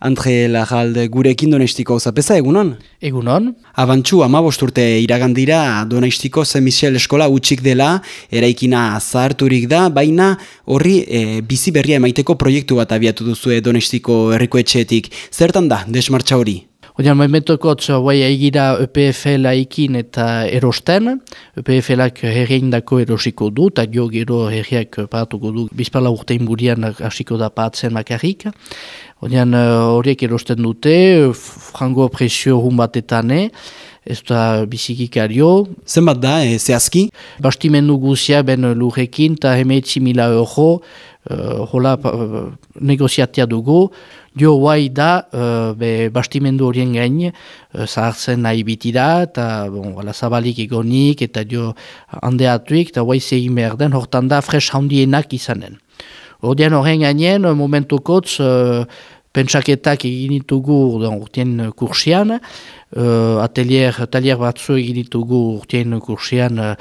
Andre Lagalde gurekin donestiko zapesa, egunon? Egunon. Abantxu, amabosturte iragandira donestiko St. Michel eskola utxik dela, eraikina zaharturik da, baina horri e, bizi berria emaiteko proiektu bat abiatu duzu donestiko herriko etxeetik. Zertan da, desmartza hori? Odean, momentukotz, guai egira EPFL ikin eta erosten. EPFLak herrein dako erosiko du, eta jo gero herriak paratuko du, bizpala urtein burian hasiko da patzen makarrik. Odean, horiek erosten dute, frango presio hun batetan, ez da bizikikario. Zenbat da, e, zehazki? Bastimendu guzia ben lurrekin, eta hemetzi mila euro, uh, hola uh, negoziatia dugu, Jo guai da, uh, be, bastimendu horien gain, uh, zahartzen nahi biti eta bon, wala, zabalik egonik, eta jo handeatuik, eta guai zegin behar den, hortan da, fres handienak izanen. Hordian horren gainen, momentukotz, uh, pentsaketak egin ditugu urtien kursian, uh, atelier, atelier batzu egin ditugu urtien kursian uh,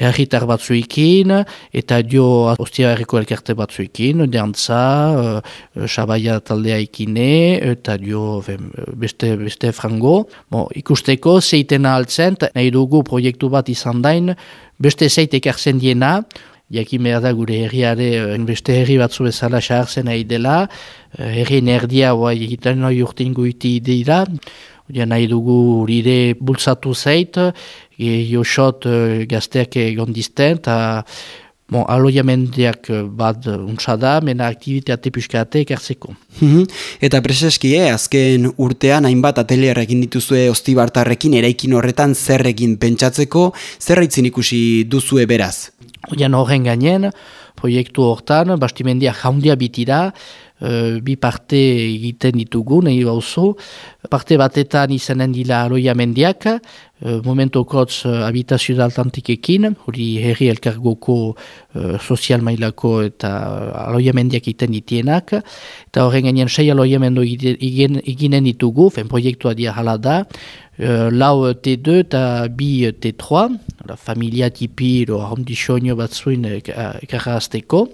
herritar batzuekin, eta dio ostia herriko elkarte batzuekin, dantza, uh, sabaia taldea ikine, eta dio beste, beste frango. Bon, ikusteko, zeiten altzen, nahi dugu proiektu bat izan dain, beste zeitek ekartzen diena, jakin behar da gure herriare eh, beste herri batzu bezala xaharzen nahi dela, eh, herri nerdia hoa egiten nahi urtein guiti dira, Odia nahi dugu urire bultzatu zait, e, josot e, gazteak egon dizten, eta bon, aloiamendiak bat untsa da, mena aktivitate puskate ekartzeko. Mhm. eta preseski, eh, azken urtean hainbat atelier egin dituzue ostibartarrekin, eraikin horretan zer egin pentsatzeko, zer ikusi duzue beraz? Oian horren gainen, proiektu hortan, bastimendia jaundia bitira, uh, bi parte egiten ditugu, nahi bauzu. Parte batetan izanen dila aloia mendiak, uh, momentu kotz uh, habitazio daltantikekin, hori herri elkargoko uh, sozial mailako eta aloia mendiak egiten ditienak. Eta horren gainen, sei aloia mendu eginen ditugu, fen proiektua dia hala da, Uh, lau T2 eta bi T3, la familia tipi edo arrondixoño batzuin ekarra azteko.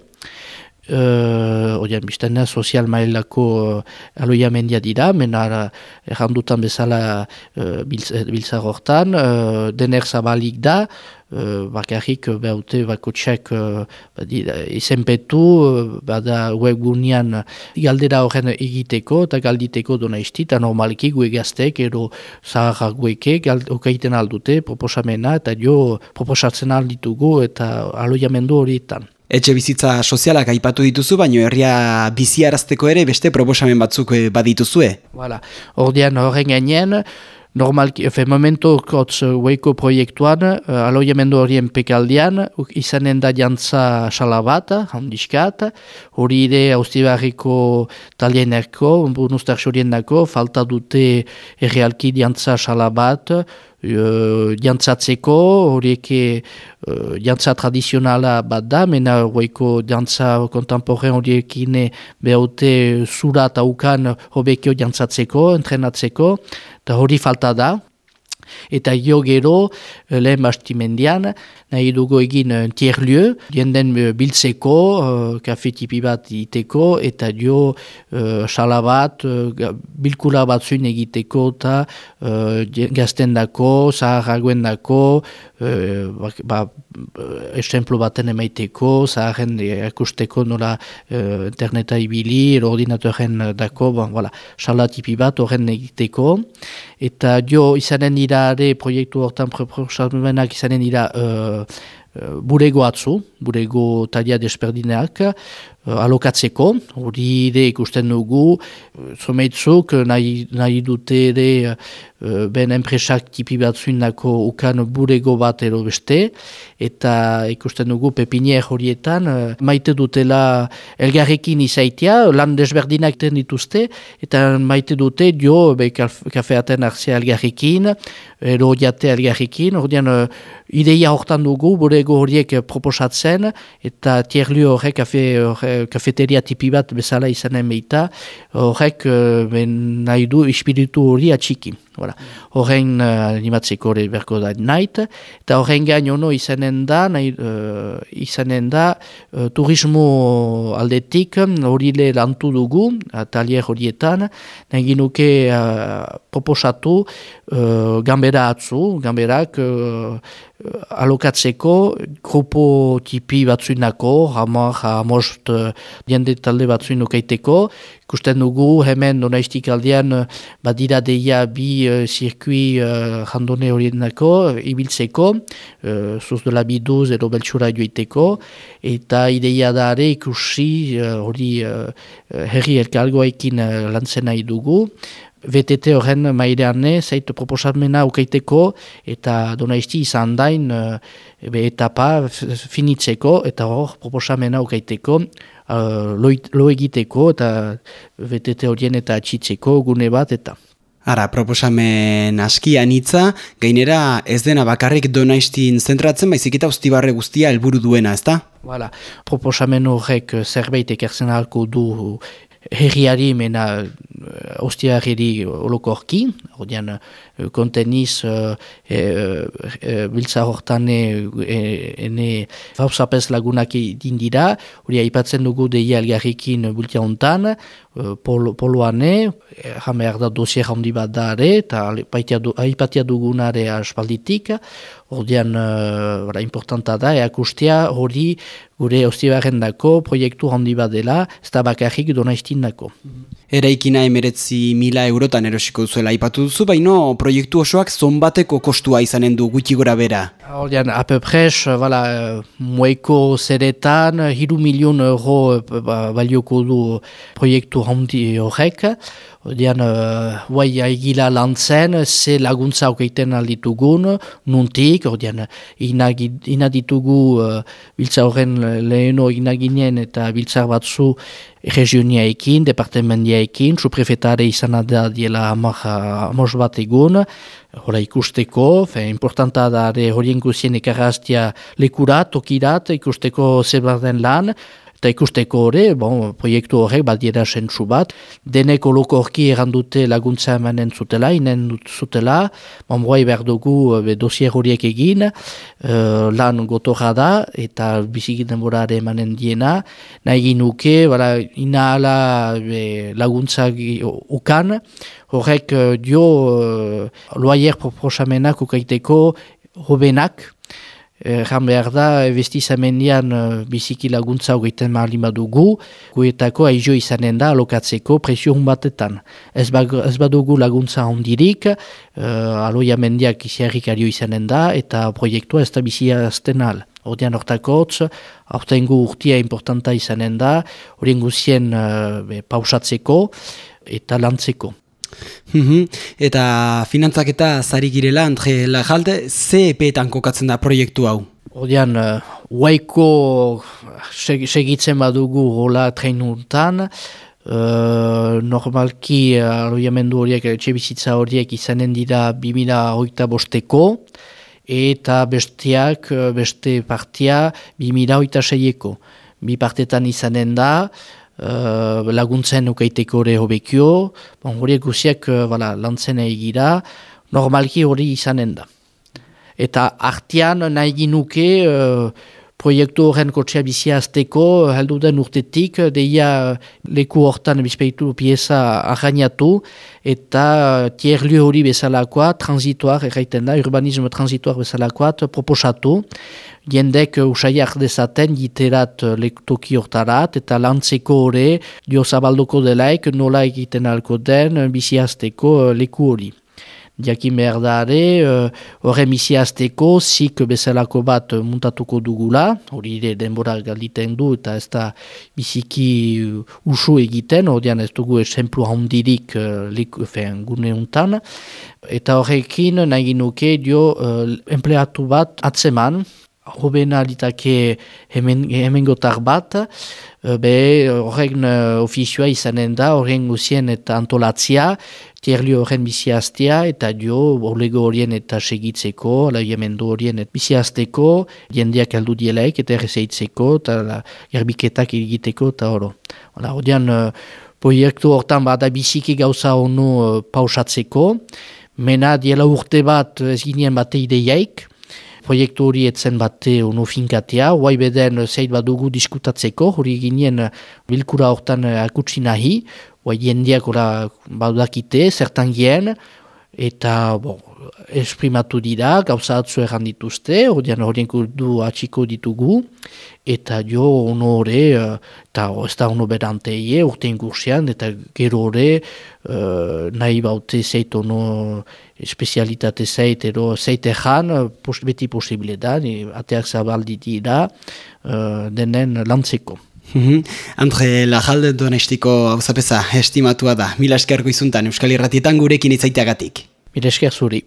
Uh, Odean, bizten sozial mailako uh, aloia mendia dira, mena errandutan bezala uh, biltzar hortan, uh, dener zabalik da, uh, bakarrik behaute bakotxek uh, izenpetu, uh, bada webgunean galdera horren egiteko eta galditeko dona isti, eta normalki gue gaztek, ero zaharra gueke, okaiten aldute proposamena, eta jo proposatzen alditugu eta aloia mendu horietan. Etxe bizitza sozialak aipatu dituzu, baino herria biziarazteko ere beste proposamen batzuk eh, badituzue. Voilà. Ordean horren gainean, normalki, efe momento kotz weiko proiektuan, uh, aloiamendu horien pekaldian, izanen da jantza salabat, handiskat, hori ere austibarriko talienerko, bunustar dako, falta dute errealki jantza salabat, uh, jantzatzeko, horiek uh, jantza tradizionala bat da, mena horreko jantza kontemporen horiekin behaute zura eta ukan hobekio jantzatzeko, entrenatzeko, eta hori falta da, eta jo gero eh, lehen bastimendian nahi dugu egin uh, tierlieu, jenden uh, biltzeko, uh, kafe tipi bat iteko, eta uh, sala bat, uh, bilkula bat zuin egiteko, eta uh, gazten dako, zaharragoen dako, uh, ba, esemplu baten emaiteko, zaharren akusteko nola uh, interneta ibili, ordinatoren dako, bon, voilà, sala tipi bat horren egiteko, eta jo izanen dira proiektu hortan proposamenak izanen dira uh, uh, burego atzu, burego talia desperdineak, uh, alokatzeko, hori ere ikusten dugu, zomeitzuk nahi, nahi dute ere ben enpresak tipi batzuindako ukan burego bat ero beste, eta ikusten dugu pepinier horietan, maite dutela elgarrekin izaitia, lan desberdinak ten dituzte, eta maite dute jo be, kafeaten arzea elgarrekin, ero jate elgarrekin, uh, ideia hortan dugu, burego horiek proposatzen, eta tierlio horrek kafe, kafeteria tipi bat bezala izanen behita, horrek uh, nahi du ispiritu hori atxiki. Voilà. Horrein uh, animatzeko hori berko da nait, eta horrein gain ono izanen da, nahi, uh, izanen da uh, turismo aldetik hori le lantu dugu, talier horietan, nahi ginuke uh, proposatu uh, gambera atzu, gamberak uh, alokatzeko grupo tipi batzuinako, hamar, hamost jende talde batzuin ukaiteko, ikusten dugu hemen donaistik aldean badira deia bi uh, zirkui uh, jandone horienako, ibiltzeko, uh, zuz dela biduz edo beltsura joiteko, eta ideia da ere ikusi hori uh, uh, herri elkalgoekin uh, lantzen nahi dugu, VTT horren mairean zait proposamena ukaiteko eta donaizti izan dain uh, etapa finitzeko eta hor proposamena ukaiteko uh, lo egiteko eta VTT horien eta atxitzeko gune bat eta. Ara, proposamen aski anitza, gainera ez dena bakarrik donaistin zentratzen, baizik eta ustibarre guztia helburu duena, ezta? Voilà. Proposamen horrek zerbait ekertzen halko du herriari mena ostia herri olokorki, ordean konteniz uh, e, e, biltza hortan ene fausapez lagunak dindira, hori aipatzen dugu deia elgarrikin bultia hontan, pol, poloane, jame da dosier handi bat da eta aipatia dugunare aspalditik, ordean uh, importanta da, eakustia hori gure ostibaren dako proiektu handi bat dela, ez da bakarrik donaistin dako. Eraikina emeretzi mila eurotan erosiko duzuela aipatu duzu, baino proiektu osoak zonbateko kostua izanen du gutxi gora bera? Ordean, apepres, voilà, mueko zeretan, hiru milion euro ba, balioko du proiektu handi horrek. Ordean, uh, guai aigila lantzen, ze laguntza aukeiten alditugun, nuntik, ordean, inaditugu uh, biltza horren leheno inaginen eta biltzar batzu regioniaekin, departementiaekin, suprefetare izan da diela amos bat egun, Hora ikusteko, fe, importanta da horien guzien ekaraztia lekurat, tokirat, ikusteko zer den lan, eta ikusteko hori, bon, proiektu horrek badiera sentzu bat, deneko loko horki errandute laguntza emanen zutela, inen zutela, bon, behar berdugu be, dosier horiek egin, uh, lan gotorra da, eta biziki denborare emanen diena, nahi ginuke, bala, ina ala laguntza ukan, horrek uh, dio uh, loaier proposamenak ukaiteko hobenak, Erran behar da, bestizamendian uh, biziki laguntza hogeiten mahali madugu, guetako aizio izanen da alokatzeko presio batetan. Ez, ba, ez badugu laguntza hondirik, uh, aloia mendiak iziarrik ario izanen da, eta proiektua ez da bizia azten al. Ordean hortakotz, aurtengu urtia importanta izanen da, horien guzien uh, pausatzeko eta lantzeko. Mhm. eta finantzak eta zari girela, Andre Lajalde, ze epeetan kokatzen da proiektu hau? Odean, uh, waiko segitzen badugu hola treinuntan, uh, normalki aloiamendu horiek, etxe horiek izanen dira 2008 bosteko, eta besteak, beste partia 2008 seieko. Bi partetan izanen da, uh, laguntzen ukaiteko hori hobekio, bon, hori guziak uh, lantzen egira, normalki hori izanen da. Eta artian nahi ginuke uh, proiektu horren kotxea bizia azteko, heldu den urtetik, deia leku hortan bizpeitu pieza arrainatu, eta tierlu hori bezalakoa, transitoar, erraiten da, urbanismo transitoar bezalakoa, proposatu, jendek usaiak dezaten jiterat lektoki hortarat, eta lantzeko hori, dio zabalduko delaik, nola egiten alko den, biziazteko leku hori jakin behar da ere, horre uh, zik bezalako bat muntatuko dugula, hori ere denbora galditen du eta ez da biziki usu egiten, hori ez dugu esemplu handirik uh, gune untan, eta horrekin nahi nuke dio empleatu bat atzeman, hobena litake hemen, hemen gotar bat, be horren ofizioa izanen da, horren guzien eta antolatzia, tierlio horren biziaztea eta dio olego horien eta segitzeko, alaiamendu horien eta biziazteko, jendeak aldu dielaik eta errezeitzeko, eta gerbiketak egiteko eta oro. Hora, uh, proiektu hortan bada biziki gauza honu uh, pausatzeko, Mena diela urte bat ez ginen bate ideiaik, proiektu hori etzen bate ono finkatea, guai beden zeit bat dugu diskutatzeko, hori ginen bilkura hortan akutsi nahi, guai jendeak ora baudakite, zertan gien, eta bon, esprimatu dira, gauza atzu erran dituzte, horien horien du atxiko ditugu, eta jo ono hori, eh, eta ez da ono beranteie, urte ingursian, eta gero hori uh, nahi baute zeit ono espezialitate zeit, ero zeit pos, beti posibile da, ateak zabaldi dira, uh, denen lantzeko. Mhm. Andre, lajalde donestiko hau zapesa estimatua da. Mila eskerko izuntan, Euskal Irratietan gurekin izaiteagatik. Mila esker zuri.